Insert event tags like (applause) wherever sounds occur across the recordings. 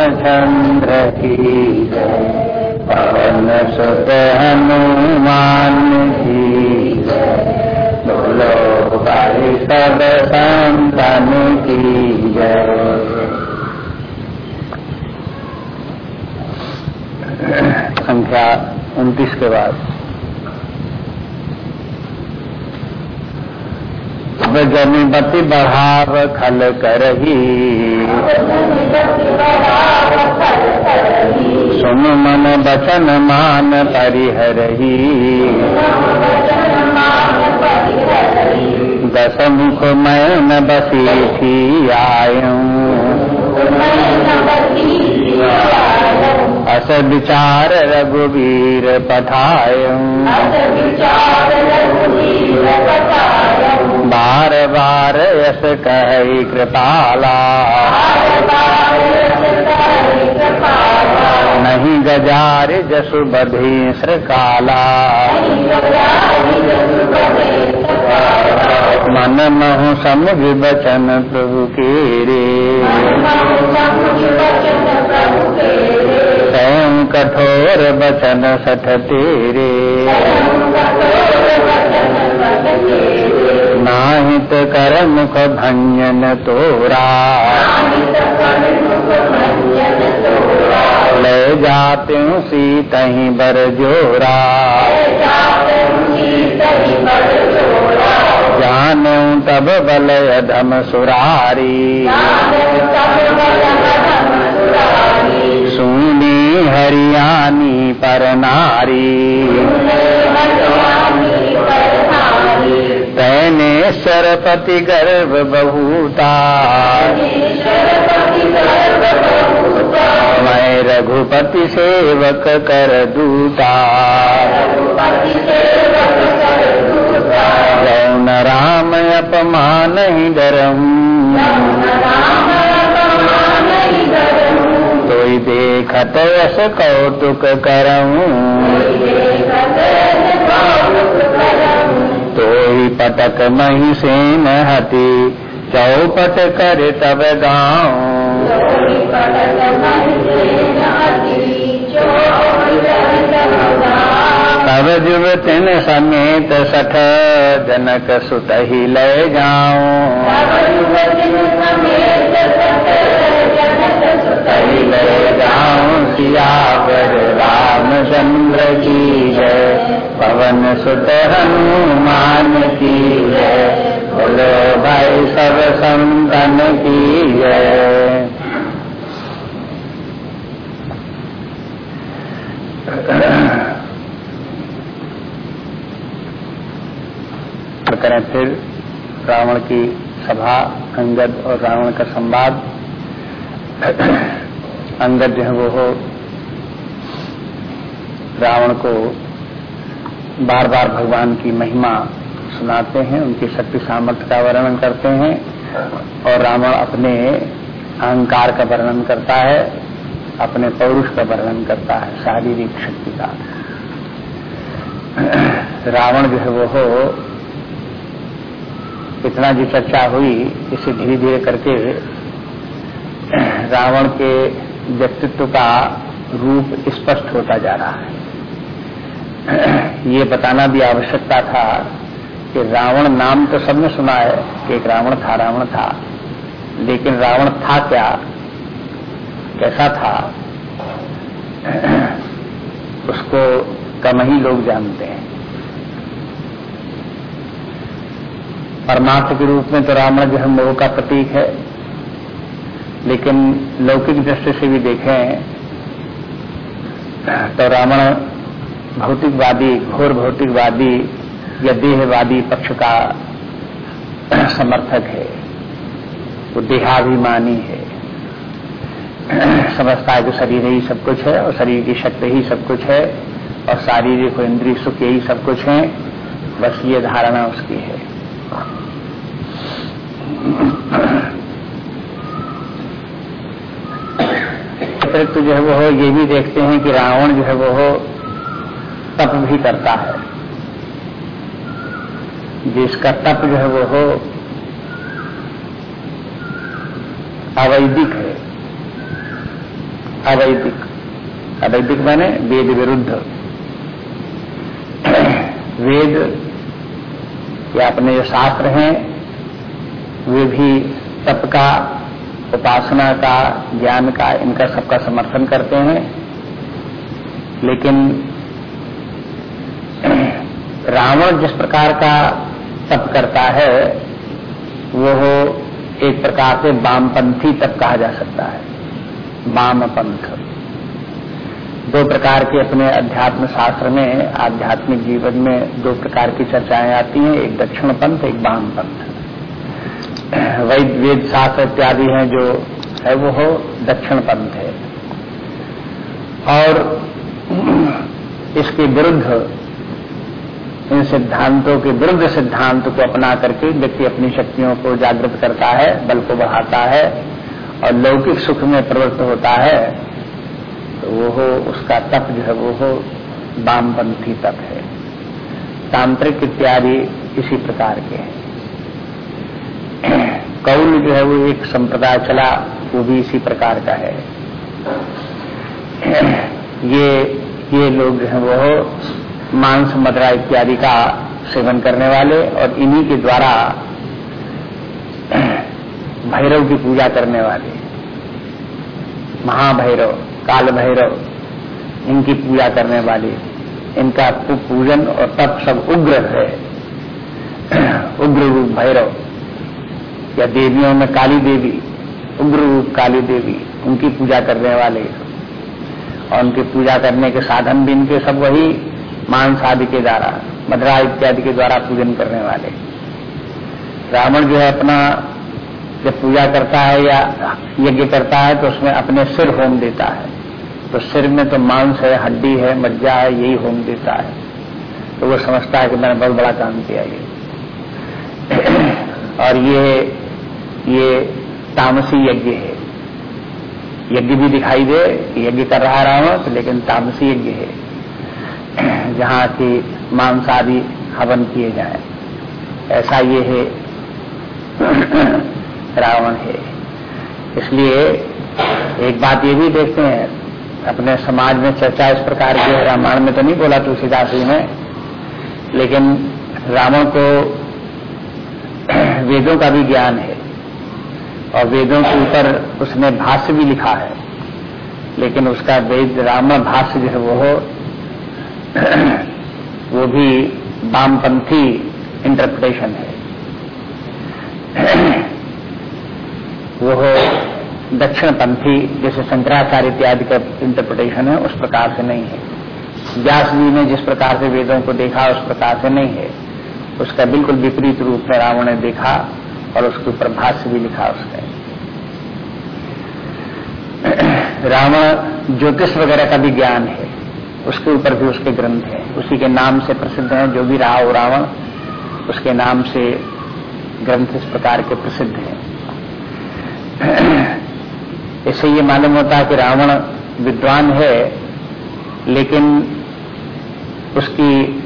रामचंद्र की पवन सुत हनुमान की बोलो भाई सब संतन की जय। संख्या उनतीस के बाद। बति बढ़ाव खल करही सुन मन बचन मान परिहरही दस मुख मैन बसी थी आयू। अस विचार रघुवीर पठायू। बार बार यस कही कृपाला। नहीं गजार जसु बधी श्रकाला। मन महु समुझ बचन प्रभु के रे स्वयं कठोर बचन सठ तेरे। नाहित कर मुख भंजन तोरा। ले जाते सीत ही बर जोरा। जानू तब बल अधम सुरारी। सुनी हरियाणी पर नारी। तैने सरपति गर्भ बहुता। मैं रघुपति सेवक कर दूता। जौन राम अपमान ही डरहूँ तो देखत कौतुक करऊँ पटक मही सेन हती। चौपट कर तब गाँव। तब जुब तिन समेत सठ जनक सुत ही ले जाऊँ ले जाऊँ सियावर रामचंद्र की जय पवन सुत हनुमान की जय बोलो भाई सब संतन की जय करें फिर रावण की सभा, अंगद और रावण का संवाद। अंगद जो है वो हो रावण को बार बार भगवान की महिमा सुनाते हैं, उनकी शक्ति सामर्थ्य का वर्णन करते हैं और रावण अपने अहंकार का वर्णन करता है, अपने पौरुष का वर्णन करता है, शारीरिक शक्ति का। रावण जो है वो हो, इतना जी चर्चा हुई, इसे धीरे धीरे करके रावण के व्यक्तित्व का रूप स्पष्ट होता जा रहा है। (clears throat) ये बताना भी आवश्यकता था कि रावण नाम तो सबने सुना है कि एक रावण था रावण था। लेकिन रावण था क्या? कैसा था? (clears throat) उसको कम ही लोग जानते हैं। परमार्थ के रूप में तो रावण जो है मोह का प्रतीक है। लेकिन लौकिक दृष्टि से भी देखें तो रावण भौतिकवादी, घोर भौतिकवादी या देहवादी पक्ष का समर्थक है। वो देहाभिमानी है। समझता है कि शरीर ही सब कुछ है और शरीर की शक्ति ही सब कुछ है और शारीरिक और इंद्रिय सुख यही सब कुछ है, बस ये धारणा उसकी है। अतिरिक्त जो है वो ये भी देखते हैं कि रावण जो है वो हो तप भी करता है। जिसका तप जो है वो हो, अवैदिक है। अवैदिक। अवैदिक माने वेद विरुद्ध। वेद या अपने जो शास्त्र हैं, वे भी तप का, उपासना का, ज्ञान का, इनका सबका समर्थन करते हैं। लेकिन रावण जिस प्रकार का तप करता है वो एक प्रकार से वामपंथी तप कहा जा सकता है। वाम पंथ दो प्रकार के अपने अध्यात्म शास्त्र में, आध्यात्मिक जीवन में दो प्रकार की चर्चाएँ आती हैं, एक दक्षिण पंथ एक वाम पंथ वैद वेद शास्त्र इत्यादि हैं जो है, वो हो दक्षिण पंथ है। और इसके विरुद्ध इन सिद्धांतों के विरुद्ध सिद्धांत को अपना करके व्यक्ति अपनी शक्तियों को जागृत करता है, बल को बढ़ाता है और लौकिक सुख में प्रवृत्त होता है तो वो हो उसका तप जो है, वो हो वामपंथी तप है। तांत्रिक इत्यादि इसी प्रकार के हैं। कौल जो है, वो एक संप्रदाय चला, वो भी इसी प्रकार का है। ये ये लोग जो है, वो मांस, मदरा इत्यादि का सेवन करने वाले और इन्हीं के द्वारा भैरव की पूजा करने वाले, महाभैरव काल भैरव इनकी पूजा करने वाले, इनका पूजन और तप सब उग्र है। उग्र रूप भैरव, या देवियों में काली देवी, उग्र रूप काली देवी, उनकी पूजा करने वाले। और उनकी पूजा करने के साधन भी इनके सब वही मांस आदि के द्वारा, मदरा इत्यादि के द्वारा पूजन करने वाले। रावण जो है अपना जब पूजा करता है या यज्ञ करता है तो उसमें अपने सिर होम देता है। तो सिर में तो मांस है, हड्डी है, मज्जा है, यही होम देता है। तो वो समझता है कि मैंने बहुत बड़ा काम किया ये। (clears throat) और ये ये तामसी यज्ञ है। यज्ञ भी दिखाई दे यज्ञ कर रहा रावण तो लेकिन तामसी यज्ञ है। जहाँ की मांस आदि हवन किए जाए। ऐसा ये है। (clears throat) रावण है। इसलिए एक बात ये भी देखते हैं। अपने समाज में चर्चा इस प्रकार की है। रामायण में तो नहीं बोला तुलसीदास जी ने। लेकिन रावण को (clears throat) वेदों का भी ज्ञान है। और वेदों के ऊपर उसने भाष्य भी लिखा है। लेकिन उसका वेद रावण भाष्य जो है वो (coughs) वो भी वामपंथी इंटरप्रिटेशन है। (coughs) वो दक्षिण पंथी जैसे शंकराचार्य इत्यादि का इंटरप्रिटेशन है, उस प्रकार से नहीं है। व्यास जी ने जिस प्रकार से वेदों को देखा, उस प्रकार से नहीं है। उसका बिल्कुल विपरीत रूप में रावण ने देखा और उसके ऊपर भाष्य भी लिखा उसने। (coughs) रावण ज्योतिष वगैरह का भी ज्ञान है। उसके ऊपर भी उसके ग्रंथ है। उसी के नाम से प्रसिद्ध है, जो भी हो रावण, उसके नाम से ग्रंथ इस प्रकार के प्रसिद्ध हैं। इससे ये मालूम होता है कि रावण विद्वान है, लेकिन उसकी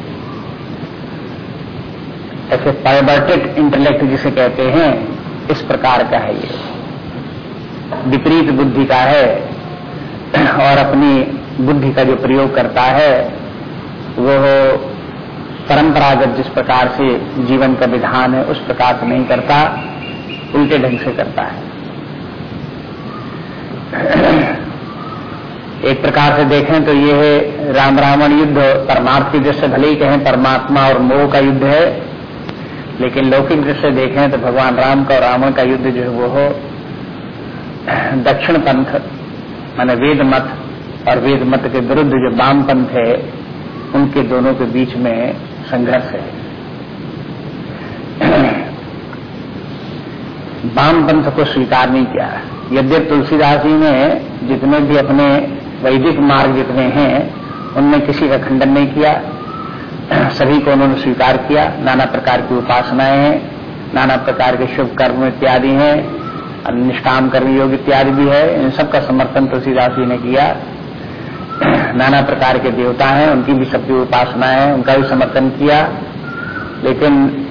ऐसे पाइबर्टेड इंटेलेक्ट जिसे कहते हैं, इस प्रकार का है ये। विपरीत बुद्धि का है, और अपनी बुद्धि का जो प्रयोग करता है, वो परंपरागत जिस प्रकार से जीवन का विधान है, उस प्रकार से नहीं करता, उल्टे ढंग से करता है। (clears throat) एक प्रकार से देखें तो ये है राम रावण युद्ध, परमार्थ की दृष्टि भले ही कहें परमात्मा और मोह का युद्ध है, लेकिन लौकिक दृष्टि देखें तो भगवान राम का और रावण का युद्ध जो है वो (clears throat) दक्षिण पंथ, माने वेद मत और वेद मत के विरुद्ध जो वामपंथ है उनके दोनों के बीच में संघर्ष है। वाम पंथ को स्वीकार नहीं किया। यद्यप तुलसीदास जी ने जितने भी अपने वैदिक मार्ग जितने हैं, उनमें किसी का खंडन नहीं किया। सभी को उन्होंने स्वीकार किया। नाना प्रकार की उपासनाएँ हैं, नाना प्रकार के शुभ कर्म इत्यादि हैं निष्काम कर्म योग इत्यादि भी है। इन सबका समर्थन तुलसीदास जी ने किया। नाना प्रकार के देवता हैं, उनकी भी सबकी उपासना है, उनका भी समर्थन किया। लेकिन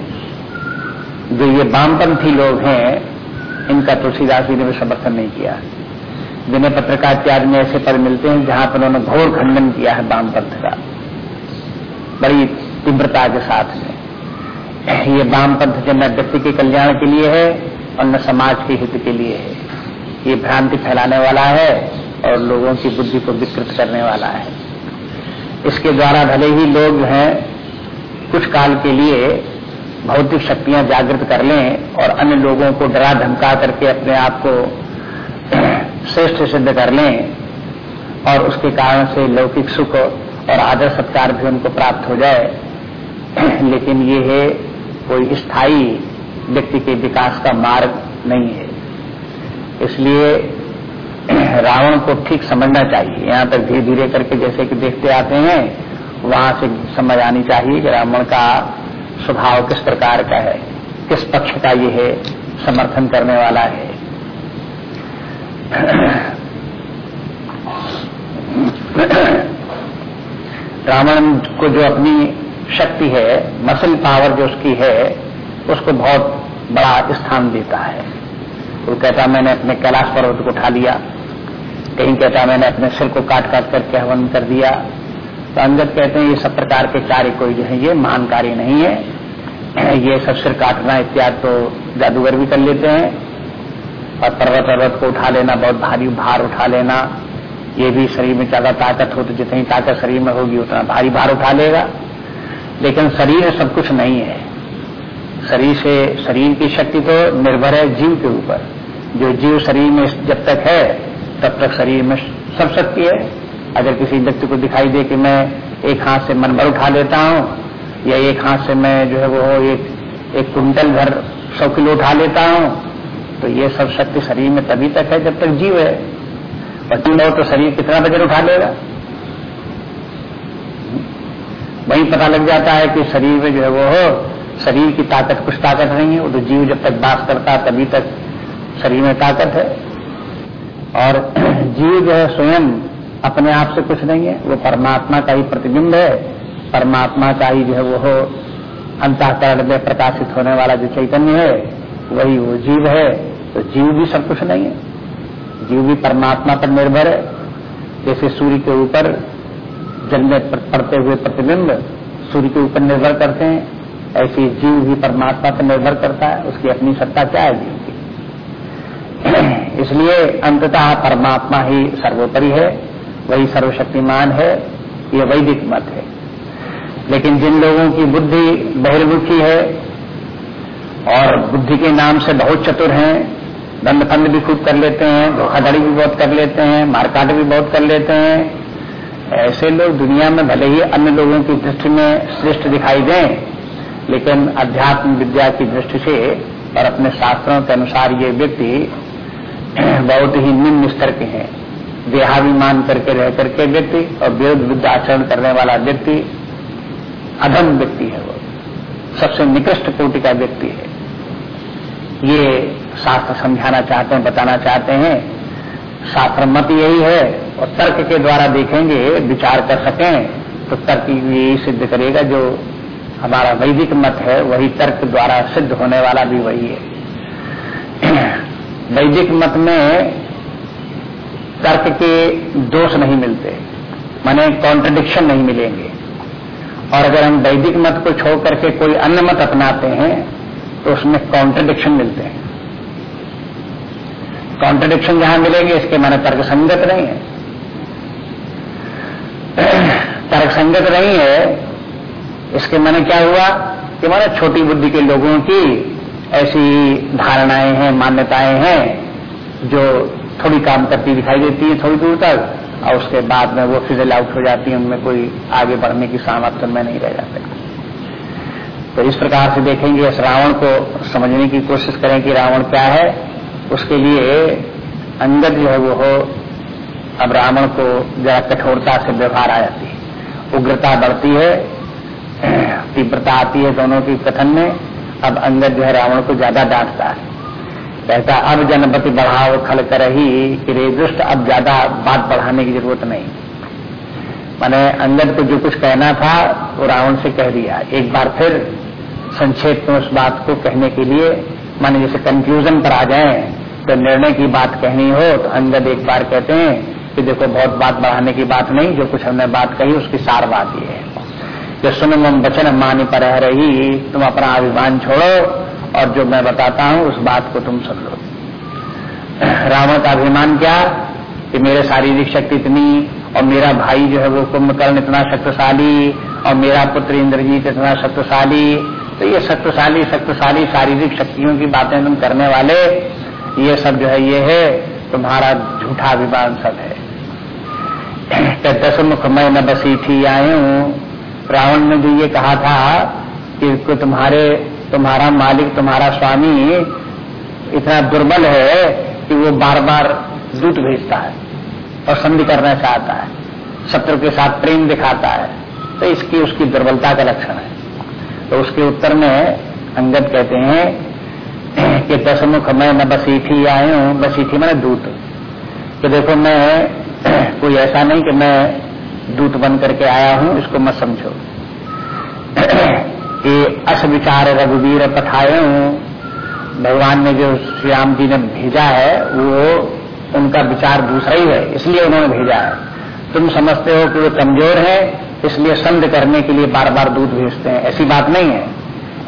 जो ये वामपंथी लोग हैं, इनका तुलसीदास जी ने भी समर्थन नहीं किया। विनय पत्रिका इत्यादि में ऐसे पद मिलते हैं, जहाँ पर उन्होंने घोर खंडन किया है वामपंथ का। बड़ी तीव्रता के साथ में। ये वामपंथ जो न व्यक्ति के कल्याण के लिए है, और न समाज के हित के लिए है। ये भ्रांति फैलाने वाला है। और लोगों की बुद्धि को विकृत करने वाला है। इसके द्वारा भले ही लोग हैं, कुछ काल के लिए भौतिक शक्तियाँ जागृत कर लें और अन्य लोगों को डरा धमका करके अपने आप को (clears throat) श्रेष्ठ सिद्ध कर लें और उसके कारण से लौकिक सुख और आदर सत्कार भी उनको प्राप्त हो जाए। (clears throat) लेकिन ये है, कोई स्थायी व्यक्ति के विकास का मार्ग नहीं है। इसलिए रावण को ठीक समझना चाहिए। यहाँ तक धीरे धीरे करके जैसे कि देखते आते हैं, वहाँ से समझ आनी चाहिए कि रावण का स्वभाव किस प्रकार का है, किस पक्ष का ये है समर्थन करने वाला है। रावण को जो अपनी शक्ति है मसल पावर जो उसकी है, उसको बहुत बड़ा स्थान देता है। वो कहता मैंने अपने कैलाश पर्वत को उठा लिया। कहीं कहता मैंने अपने सिर को काट काट करके हवन कर दिया। तो अंगद कहते हैं, ये सब प्रकार के कार्य कोई जो है, ये महान कार्य नहीं है। (clears throat) ये सब सिर काटना इत्यादि तो जादूगर भी कर लेते हैं। और पर्वत पर्वत को उठा लेना, बहुत भारी भार उठा लेना। ये भी शरीर में ज़्यादा ताकत हो तो जितनी ताकत शरीर में होगी, उतना भारी भार उठा लेगा। लेकिन शरीर सब कुछ नहीं है। शरीर से, शरीर की शक्ति तो निर्भर है जीव के ऊपर। जो जीव शरीर में जब तक है, तब तक शरीर में सब शक्ति है। अगर किसी व्यक्ति को दिखाई दे कि मैं एक हाथ से मन भर उठा लेता हूँ, या एक हाथ से मैं जो है वो एक एक कुंटल भर सौ किलो उठा लेता हूँ तो ये सब शक्ति शरीर में तभी तक है जब तक जीव है। और हो तो शरीर कितना वज़न उठा लेगा? वही पता लग जाता है कि शरीर में जो है वो हो, शरीर की ताकत कुछ ताकत नहीं है, वो तो जीव जब तक बात करता तभी तक शरीर में ताकत है। और (clears throat) जीव जो है स्वयं अपने आप से कुछ नहीं है। वो परमात्मा का ही प्रतिबिंब है। परमात्मा का ही जो है वो अंतकरण में प्रकाशित होने वाला जो चैतन्य है, वही वो जीव है। तो जीव भी सब कुछ नहीं है। जीव भी परमात्मा पर निर्भर है। जैसे सूर्य के ऊपर जल में पड़ते हुए प्रतिबिंब सूर्य के ऊपर निर्भर करते हैं, ऐसे जीव भी परमात्मा पर निर्भर करता है। उसकी अपनी सत्ता क्या है? (clears throat) इसलिए अंततः परमात्मा ही सर्वोपरि है, वही सर्वशक्तिमान है, ये वैदिक मत है। लेकिन जिन लोगों की बुद्धि बहिर्मुखी है और बुद्धि के नाम से बहुत चतुर हैं दंड फंड भी खूब कर लेते हैं, धोखाधड़ी भी बहुत कर लेते हैं, मारकाट भी बहुत कर लेते हैं, ऐसे लोग दुनिया में भले ही अन्य लोगों की दृष्टि में श्रेष्ठ दिखाई दें, लेकिन अध्यात्म विद्या की दृष्टि से और अपने शास्त्रों के अनुसार ये व्यक्ति बहुत ही निम्न स्तर के हैं। देहाभिमान करके रह करके व्यक्ति और विरुद्ध विद्या आचरण करने वाला व्यक्ति अधम व्यक्ति है वो। सबसे निकृष्ट कोटि का व्यक्ति है। ये शास्त्र समझाना चाहते हैं, बताना चाहते हैं। शास्त्र मत यही है, और तर्क के द्वारा देखेंगे, विचार कर सकें तो तर्क यही सिद्ध करेगा जो हमारा वैदिक मत है, वही तर्क द्वारा सिद्ध होने वाला भी वही है। वैदिक मत में तर्क के दोष नहीं मिलते। माने कॉन्ट्रडिक्शन नहीं मिलेंगे। और अगर हम वैदिक मत को छोड़ करके कोई अन्य मत अपनाते हैं तो उसमें कॉन्ट्रडिक्शन मिलते हैं। कॉन्ट्रडिक्शन जहाँ मिलेंगे, इसके माने तर्क संगत नहीं है। तर्क संगत नहीं है, इसके माने क्या हुआ कि माने छोटी बुद्धि के लोगों की ऐसी धारणाएँ हैं, मान्यताएँ हैं, जो थोड़ी काम करती दिखाई देती है थोड़ी दूर तक, और उसके बाद में वो फिजल आउट हो जाती है, उनमें कोई आगे बढ़ने की सामर्थ्य में नहीं रह जाते। तो इस प्रकार से देखेंगे, इस रावण को समझने की कोशिश करें कि रावण क्या है। उसके लिए अंदर जो है वो हो, अब रावण को जरा कठोरता से व्यवहार आ जाती है। उग्रता बढ़ती है, तीव्रता आती है दोनों की कथन में। अब अंगद जो है रावण को ज़्यादा डांटता है। कहता, अब जनपति बढ़ाओ, खल कर ही कि रे दुष्ट अब ज़्यादा बात बढ़ाने की ज़रूरत नहीं। मैंने अंगद को जो कुछ कहना था, वो रावण से कह दिया। एक बार फिर संक्षेप में उस बात को कहने के लिए, माने जैसे कंफ्यूजन पर आ जाए तो निर्णय की बात कहनी हो तो अंगद एक बार कहते हैं कि देखो, बहुत बात बढ़ाने की बात नहीं, जो कुछ हमने बात कही, उसकी सार बात ये है। कि सुन मम वचन मानी पर रही तुम अपना अभिमान छोड़ो और जो मैं बताता हूँ, उस बात को तुम सुन लो। रावण का अभिमान क्या? कि मेरे शारीरिक शक्ति इतनी, और मेरा भाई जो है वो कुंभकर्ण इतना शक्तिशाली, और मेरा पुत्र इंद्रजीत इतना शक्तिशाली। तो ये शक्तिशाली शक्तिशाली शारीरिक शक्तियों की बातें तुम करने वाले, ये सब जो है ये है, तुम्हारा झूठा अभिमान सब है। (clears throat) दस मुख मैं न बसी थी, आए। हूँ रावण ने भी ये कहा था कि तुम्हारे, तुम्हारा मालिक, तुम्हारा स्वामी इतना दुर्बल है कि वो बार बार दूत भेजता है और संधि करना चाहता है। शत्रु के साथ प्रेम दिखाता है। तो इसकी, उसकी दुर्बलता का लक्षण है। तो उसके उत्तर में अंगद कहते हैं कि दसमुख मैं न बसीठी आए हूँ बसीठी मैंने दूत। कि देखो मैं कोई ऐसा नहीं कि मैं दूत बन करके आया हूँ, इसको मत समझो। (clears throat) ये अस विचार रघुवीर पठाए हूँ, भगवान ने जो श्री राम जी ने भेजा है, वो उनका विचार दूसरा ही है, इसलिए उन्होंने भेजा है। तुम समझते हो कि वो कमज़ोर है, इसलिए संध करने के लिए बार बार दूध भेजते हैं। ऐसी बात नहीं है।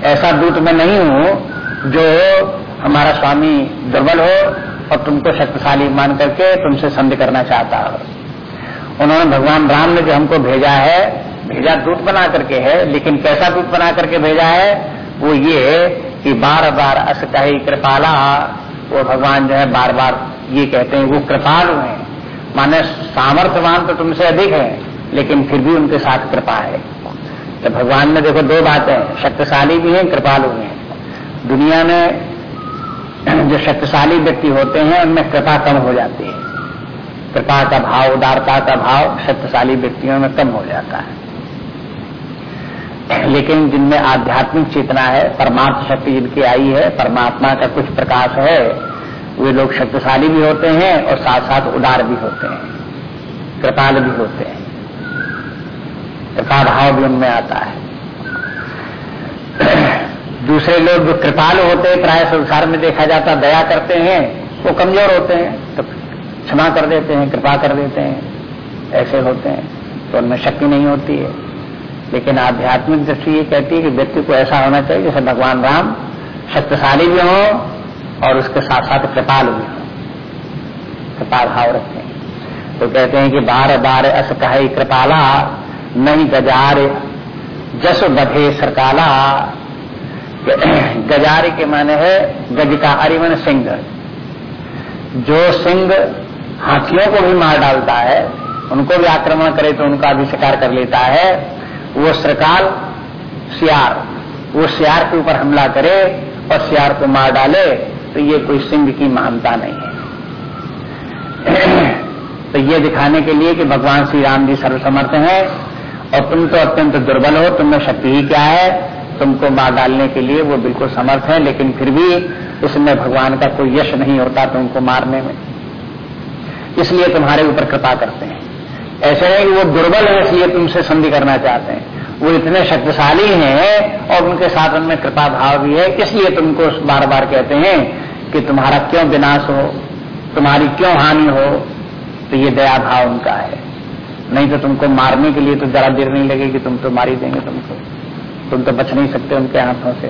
ऐसा दूत मैं नहीं हूँ, जो हमारा स्वामी दुर्बल हो और तुमको शक्तिशाली मान करके तुमसे संध करना चाहता हो। उन्होंने भगवान राम ने जो हमको भेजा है, भेजा दूत बना करके है, लेकिन कैसा दूत बना करके भेजा है, वो ये कि बार बार अस कही कृपाला, वो भगवान जो है बार बार ये कहते हैं, वो कृपालु हैं। माने सामर्थ्यवान तो तुमसे अधिक है, लेकिन फिर भी उनके साथ कृपा है। तो भगवान में देखो दो बातें शक्तिशाली भी हैं, कृपालु भी हैं। दुनिया में जो शक्तिशाली व्यक्ति होते हैं, उनमें कृपा कम हो जाती है। कृपा का भाव, उदारता का भाव शक्तिशाली व्यक्तियों में कम हो जाता है। लेकिन जिनमें आध्यात्मिक चेतना है परमात्म शक्ति जिनकी आई है, परमात्मा का कुछ प्रकाश है, वे लोग शक्तिशाली भी होते हैं और साथ साथ उदार भी होते हैं, कृपाल भी होते हैं। कृपा भाव भी उनमें आता है। दूसरे लोग जो कृपाल होते हैं, प्राय संसार में देखा जाता दया करते हैं, वो कमज़ोर होते हैं तो क्षमा कर देते हैं, कृपा कर देते हैं, ऐसे होते हैं। तो उनमें शक्ति नहीं होती है। लेकिन आध्यात्मिक दृष्टि ये कहती है कि व्यक्ति को ऐसा होना चाहिए जैसे भगवान राम शक्तिशाली भी हो और उसके साथ साथ कृपाल भी हो। कृपा भाव रखते हैं। तो कहते हैं कि बार बार अस कहे कृपाला, नहीं गजार, जस बधे सरकाला। (clears throat) गजारे के माने है गज का अरिवन सिंह। जो सिंह हाथियों को भी मार डालता है, उनको भी आक्रमण करे तो उनका भी शिकार कर लेता है। वो सरकाल सियार, वो सियार के ऊपर हमला करे और सियार को मार डाले तो ये कोई सिंह की महानता नहीं है। (clears throat) तो ये दिखाने के लिए कि भगवान श्री राम जी सर्वसमर्थ हैं और तुम तो अत्यंत दुर्बल हो तुम्हें शक्ति ही क्या है? तुमको मार डालने के लिए वो बिल्कुल समर्थ है, लेकिन फिर भी इसमें भगवान का कोई यश नहीं होता तुमको मारने में। इसलिए तुम्हारे ऊपर कृपा करते हैं। ऐसे है कि वो दुर्बल है, इसलिए तुमसे संधि करना चाहते हैं। वो इतने शक्तिशाली हैं और उनके साथ उनमें कृपा भाव भी है, इसलिए तुमको बार बार कहते हैं कि तुम्हारा क्यों विनाश हो, तुम्हारी क्यों हानि हो तो ये दया भाव उनका है। नहीं तो तुमको मारने के लिए तो जरा देर नहीं लगेगी, तुम तो मारी देंगे तुमको। तुम तो बच नहीं सकते उनके हाथों से।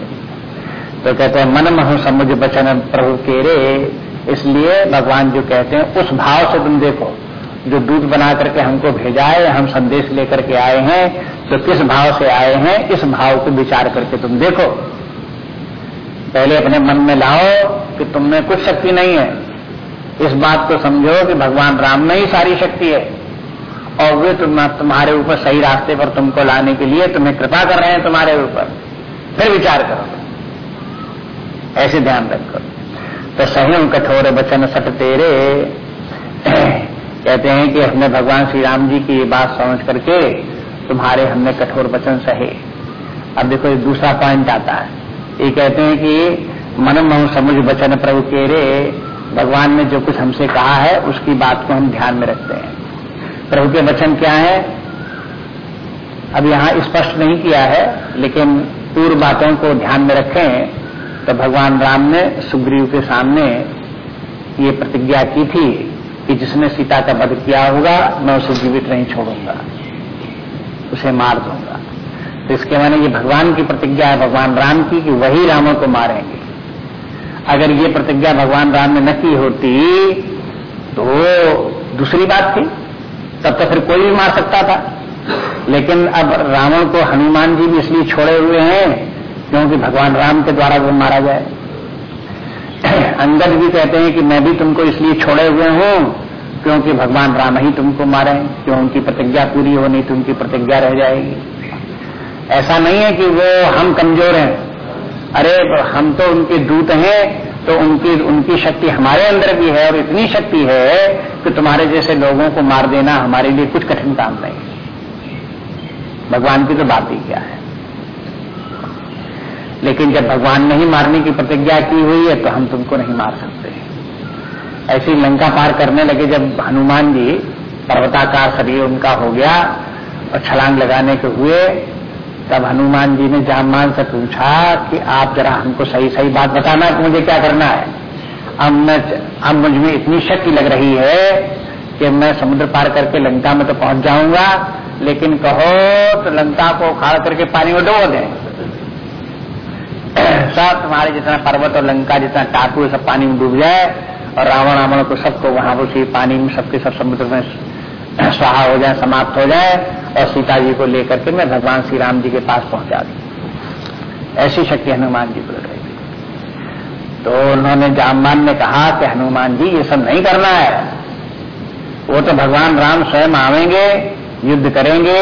तो कहते हैं मन महु समुझ बचन प्रभु केरे इसलिए भगवान जो कहते हैं, उस भाव से तुम देखो, जो दूध बना करके हमको भेजा है, हम संदेश लेकर के आए हैं तो किस भाव से आए हैं, इस भाव को विचार करके तुम देखो। पहले अपने मन में लाओ कि तुमने कुछ शक्ति नहीं है। इस बात को समझो कि भगवान राम में ही सारी शक्ति है। और वे तुम, तुम्हारे ऊपर सही रास्ते पर तुमको लाने के लिए तुम्हें कृपा कर रहे हैं तुम्हारे ऊपर। फिर विचार करो। ऐसे ध्यान रखो। तो सही कठोर वचन सट तेरे। कहते हैं कि हमने भगवान श्री राम जी की ये बात समझ करके तुम्हारे हमने कठोर वचन सहे। अब देखो ये दूसरा पॉइंट आता है। ये कहते हैं कि मन मह समुझ वचन प्रभु के रे भगवान ने जो कुछ हमसे कहा है, उसकी बात को हम ध्यान में रखते हैं। प्रभु के वचन क्या है? अब यहाँ स्पष्ट नहीं किया है, लेकिन पूर्व बातों को ध्यान में रखें। तो भगवान राम ने सुग्रीव के सामने ये प्रतिज्ञा की थी कि जिसने सीता का वध किया होगा, मैं उसे जीवित नहीं छोड़ूँगा, उसे मार दूँगा। तो इसके माने ये भगवान की प्रतिज्ञा है, भगवान राम की, कि वही रामों को मारेंगे। अगर ये प्रतिज्ञा भगवान राम ने न की होती तो दूसरी बात थी, तब तो फिर कोई भी मार सकता था। लेकिन अब रावण को हनुमान जी भी इसलिए छोड़े हुए हैं क्योंकि भगवान राम के द्वारा वो मारा जाए? अंगद भी कहते हैं कि मैं भी तुमको इसलिए छोड़े हुए हूँ क्योंकि भगवान राम ही तुमको मारे, क्यों उनकी प्रतिज्ञा पूरी होनी तो उनकी प्रतिज्ञा रह जाएगी। ऐसा नहीं है कि वो हम कमज़ोर हैं। अरे, हम तो उनके दूत हैं तो उनकी उनकी शक्ति हमारे अंदर भी है और इतनी शक्ति है कि तुम्हारे जैसे लोगों को मार देना हमारे लिए कुछ कठिन काम नहीं। भगवान की तो बात ही क्या है? लेकिन जब भगवान ने ही मारने की प्रतिज्ञा की हुई है तो हम तुमको नहीं मार सकते। ऐसी लंका पार करने लगे जब हनुमान जी, पर्वताकार शरीर उनका हो गया और छलांग लगाने के हुए, तब हनुमान जी ने जामान से पूछा कि आप जरा हमको सही सही बात बताना कि मुझे क्या करना है। अब मैं, अब मुझमें इतनी शक्ति लग रही है कि मैं समुद्र पार करके लंका में तो पहुँच जाऊँगा, लेकिन कहो तो लंका को उखाड़ करके पानी में डोब दें। सब तुम्हारे जितना पर्वत और लंका जितना टापू सब पानी में डूब जाए और रावण रावण को सबको वहाँ उसी पानी में सबके सब समुद्र में (clears throat) स्वाहा हो जाए, समाप्त हो जाए और सीता जी को लेकर के मैं भगवान श्री राम जी के पास पहुँचा दी। ऐसी शक्ति हनुमान जी को रही तो उन्होंने जामवान ने कहा कि हनुमान जी, ये सब नहीं करना है। वो तो भगवान राम स्वयं आवेंगे, युद्ध करेंगे,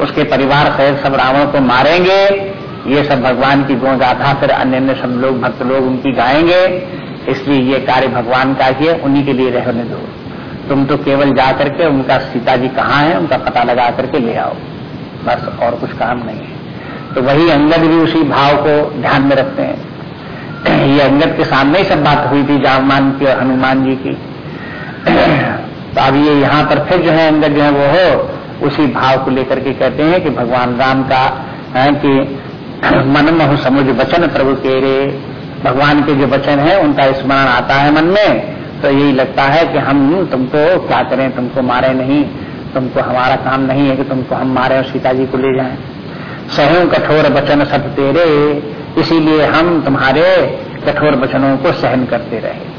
उसके परिवार सहित सब रावण को मारेंगे ये सब भगवान की गुण गाथा, फिर अन्य अन्य सब लोग, भक्त लोग उनकी गाएँगे, इसलिए ये कार्य भगवान का ही है, उन्हीं के लिए रहने दो। तुम तो केवल जा करके उनका सीता जी कहाँ है, उनका पता लगा करके ले आओ। बस और कुछ काम नहीं है। तो वही अंगद भी उसी भाव को ध्यान में रखते हैं। (clears throat) ये अंगद के सामने ही सब बात हुई थी जामान की और हनुमान जी की। (clears throat) तो अब ये यहाँ पर फिर जो है अंगद जो है वो हो, उसी भाव को लेकर के कहते हैं कि भगवान राम का, है कि मन मोह समुझ वचन प्रभु के रे भगवान के जो वचन है, उनका स्मरण आता है मन में। तो यही लगता है कि हम तुमको क्या करें, तुमको मारे नहीं, तुमको हमारा काम नहीं है कि तुमको हम मारे और सीता जी को ले जाएँ। सहु कठोर वचन सब तेरे, इसीलिए हम तुम्हारे कठोर वचनों को सहन करते रहे।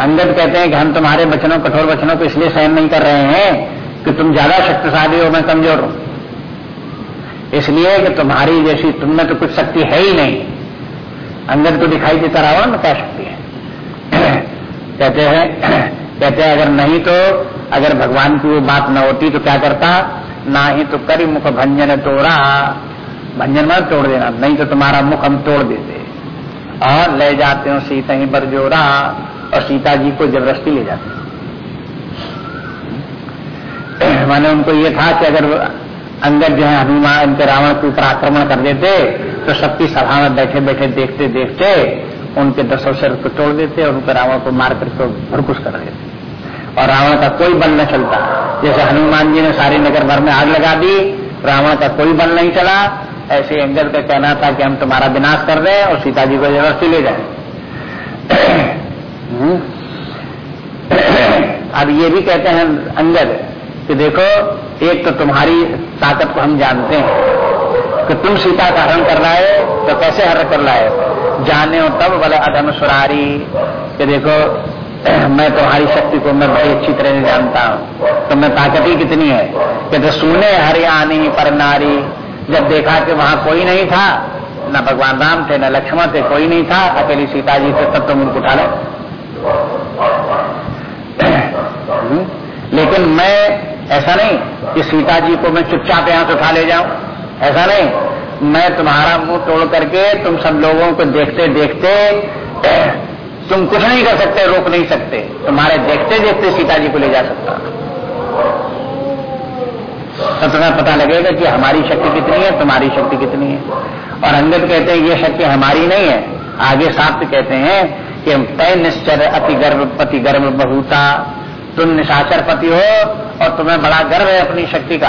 अंगद कहते हैं कि हम तुम्हारे वचनों कठोर वचनों को इसलिए सहन नहीं कर रहे हैं कि तुम ज़्यादा शक्तिशाली हो, मैं कमज़ोर हूँ। इसलिए कि तुम्हारी जैसी तुमने तो कुछ शक्ति है ही नहीं। अंदर तो दिखाई देता रावण में क्या शक्ति है। कहते हैं कहते हैं, अगर नहीं तो अगर भगवान की वो बात न होती तो क्या करता? ना ही तो करी मुख भंजन तोड़ा। भंजन मत तोड़ देना, नहीं तो तुम्हारा मुख हम तोड़ देते। और ले जाते हो सीता ही बरजोरा और सीता जी को ज़बरदस्ती ले जाते माने उनको ये था कि अगर अंगद जो है हनुमान के रावण के ऊपर आक्रमण कर देते तो सबकी सभा में बैठे बैठे, देखते देखते उनके दसों सिर को तोड़ देते और उनके रावण को मार करके भरकुश कर देते। और रावण का कोई बल न चलता। जैसे हनुमान जी ने सारी नगर भर में आग लगा दी, रावण का कोई बल नहीं चला। ऐसे अंगद का कहना था कि हम तुम्हारा विनाश कर रहे हैं और सीता जी को ज़बरदस्ती ले जाए। हम्म। अब ये भी कहते हैं अंगद कि देखो एक तो तुम्हारी ताकत को हम जानते हैं कि तुम सीता का हरण कर रहा है तो कैसे हरण कर रहा है जाने हो तब बोले, अधम सुरारी कि देखो, (clears throat) मैं तुम्हारी शक्ति को मैं बड़ी अच्छी तरह से जानता हूँ। तो मैं ताकत ही कितनी है? कि तो सुने हरियाणी पर नारी, जब देखा कि वहाँ कोई नहीं था, न भगवान राम थे, न लक्ष्मण थे, कोई नहीं था, अकेली सीता जी थे तब तुम उनको उठा लो? (clears throat) लेकिन मैं ऐसा नहीं कि सीता जी को मैं चुपचाप यहाँ से उठा ले जाऊँ। ऐसा नहीं। मैं तुम्हारा मुँह तोड़ करके तुम सब लोगों को देखते देखते (clears throat) तुम कुछ नहीं कर सकते, रोक नहीं सकते। तुम्हारे देखते देखते सीता जी को ले जा सकता। तब तुम्हें पता लगेगा कि हमारी शक्ति कितनी है, तुम्हारी शक्ति कितनी है। और अंगद कहते हैं, ये शक्ति हमारी नहीं है। आगे साप्त कहते हैं कि तय निश्चर अति गर्भ पति गर्भ बहुता। तुम निशाचर पति हो और तुम्हें बड़ा गर्व है अपनी शक्ति का।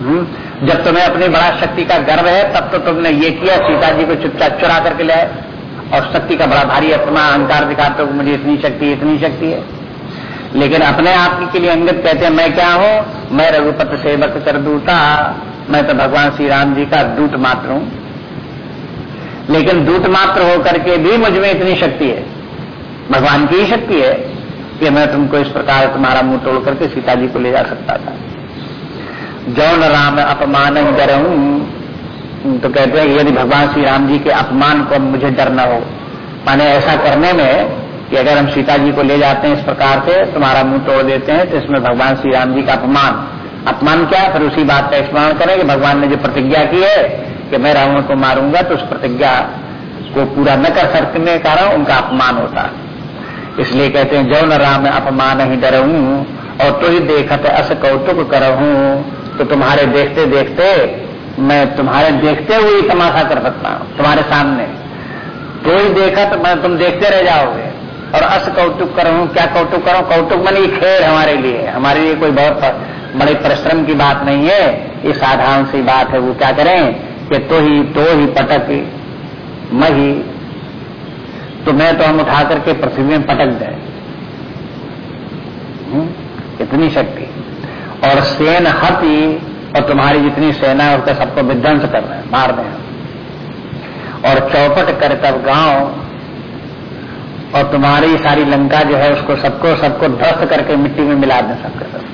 हम्म? जब तुम्हें अपनी बड़ा शक्ति का गर्व है, तब तो तुमने ये किया सीता जी को चुपचाप चुरा करके लाए और शक्ति का बड़ा भारी अपना अहंकार दिखाते हो मुझे इतनी शक्ति इतनी शक्ति है। लेकिन अपने आप के लिए अंगत कहते हैं, मैं क्या हूँ? मैं रघुपत सेवक कर दूता मैं तो भगवान श्री राम जी का दूत मात्र हूँ। लेकिन दूत मात्र होकर के भी मुझमें इतनी शक्ति है। भगवान की ही शक्ति है। कि मैं तुमको इस प्रकार तुम्हारा मुँह तोड़ करके सीता जी को ले जा सकता था। जौन राम अपमान डरूं तो कहते हैं यदि भगवान श्री राम जी के अपमान को मुझे डर न हो। माने ऐसा करने में कि अगर हम सीता जी को ले जाते हैं इस प्रकार से, तुम्हारा मुँह तोड़ देते हैं तो इसमें भगवान श्री राम जी का अपमान। अपमान क्या? फिर उसी बात का स्मरण करें कि भगवान ने जो प्रतिज्ञा की है कि मैं रावण को मारूँगा तो उस प्रतिज्ञा को पूरा न कर सकने के कारण उनका अपमान होता है। इसलिए कहते हैं जो न राम अपमान ही डरूं और तो देखते अस कौतुक करहूं तो तुम्हारे देखते देखते मैं तुम्हारे देखते हुए तमाशा कर सकता हूँ, तुम्हारे सामने। तो ही देखा तो मैं तुम देखते रह जाओगे। और अस कौतुक करूँ क्या कौतुक करूँ? कौतुक मन ये खेल हमारे लिए। हमारे लिए कोई बहुत बड़े परिश्रम की बात नहीं है। ये साधारण सी बात है, वो क्या करें कि तो ही तो ही पटक मही तो मैं तो हम उठा करके पृथ्वी में पटक गए। हम्म? इतनी शक्ति। और सेन हती, और तुम्हारी जितनी सेना है, उसका सबको विध्वंस कर रहे हैं, मार दें और चौपट कर तब गाँव, और तुम्हारी सारी लंका जो है, उसको सबको सबको ध्वस्त करके मिट्टी में मिला दें सबके सब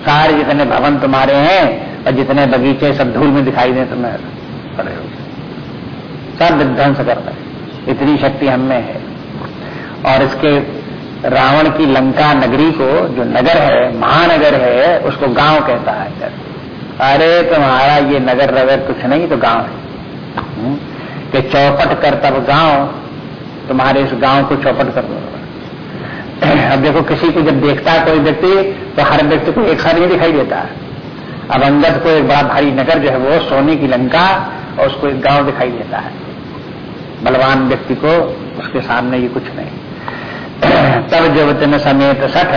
सारे जितने भवन तुम्हारे हैं, और जितने बगीचे सब धूल में दिखाई दे तुम्हें। हो सब विध्वंस कर रहे इतनी शक्ति हमें है। और इसके रावण की लंका नगरी को जो नगर है, महानगर है, उसको गाँव कहता है इधर। अरे तुम्हारा ये नगर रगर कुछ नहीं तो गाँव है। हम्म? कि चौपट कर तब गाँव, तुम्हारे इस गाँव को चौपट कर दो (clears throat) अब देखो, किसी को जब देखता है कोई व्यक्ति तो हर व्यक्ति को एक साथ नहीं दिखाई देता। है अब अंगद को एक बड़ा भारी नगर जो है, वो सोने की लंका, और उसको एक गाँव दिखाई देता है। बलवान व्यक्ति को उसके सामने ये कुछ नहीं। तब जब तेन समेत सठ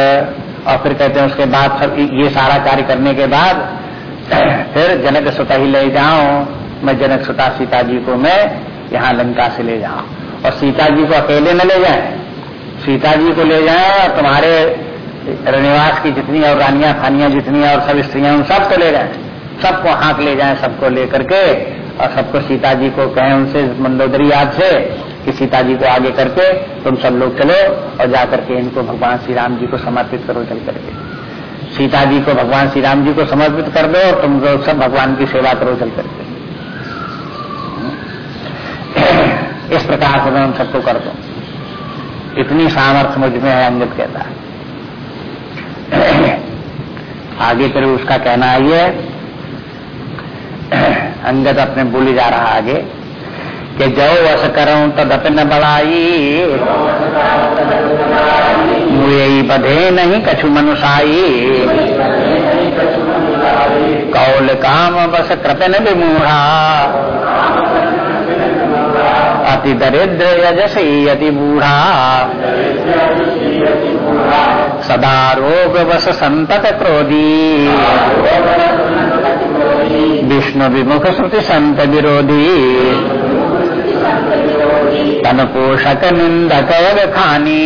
और फिर कहते हैं उसके बाद सब ये सारा कार्य करने के बाद, फिर जनक सुता ही ले जाऊँ, मैं जनक सुता सीता जी को मैं यहाँ लंका से ले जाऊँ। और सीता जी को अकेले न ले जाए। सीता जी को ले जाए और तुम्हारे रनिवास की जितनी और रानियाँ खानियाँ जितनी और सब स्त्रियाँ उन सबको ले जाए। सबको हाथ ले जाए, सबको लेकर के और सबको सीता जी को कहें उनसे, मंदोदरी याद से कि सीता जी को आगे करके तुम सब लोग चलो और जाकर के इनको भगवान श्री राम जी को समर्पित करो चल करके। सीता जी को भगवान श्री राम जी को समर्पित कर दो और तुम लोग सब भगवान की सेवा करो चल करके। इस प्रकार से मैं उन सबको कर दो। इतनी सामर्थ्य मुझमें है अंगत कहता है। आगे फिर उसका कहना ये अंगत अपने बोली जा रहा आगे, कि जो वश करूँ न बढ़ाई मुए बधे नहीं कछु मनुषाई कौल काम बस कृपन विमूढ़ा। अति दरिद्र यजसी अति बूढ़ा। सदा रोग बस संतत क्रोधी। विष्णु विमुख श्रुति संत विरोधी तन पोषक निंदक खानी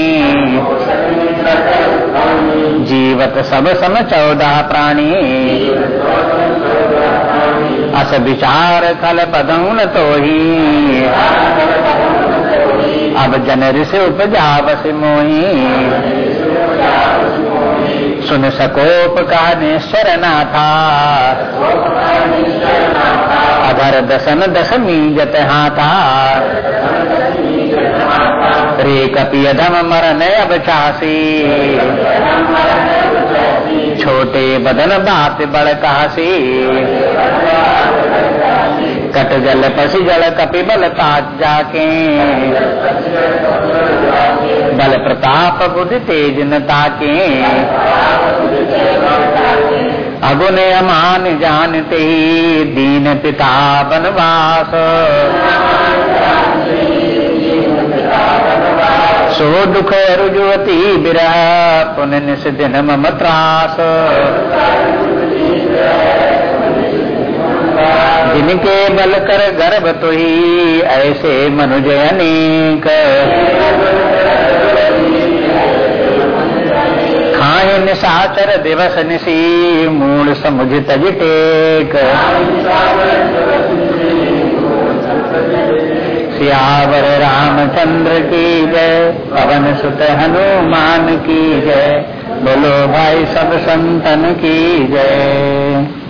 जीवत सब सम चौदह प्राणी अस विचार खल पदौन तो ही अब जन ऋषि उपजा बस मोही। सुन सकोप का निश्चर था अधर दसन दशमी जत हाथा रे कपि अधम मरन अब चासी। छोटे बदन बात बड़ काशी कट जल पसी जल कपि बल ताज जाके। प्रताप बुद्धि तेज न ताके अगुन अमान जानते ही दीन पिता बनवास। सो दुख रुजुवती बिरह पुण्य दिन मम त्रास जिनके बल कर गर्भ तो ही ऐसे मनुज अनेक। खाए निशाचर दिवस निशी मूल समुझ तज टेक सियावर रामचंद्र की। जय पवन सुत हनुमान की जय बोलो भाई सब संतन की जय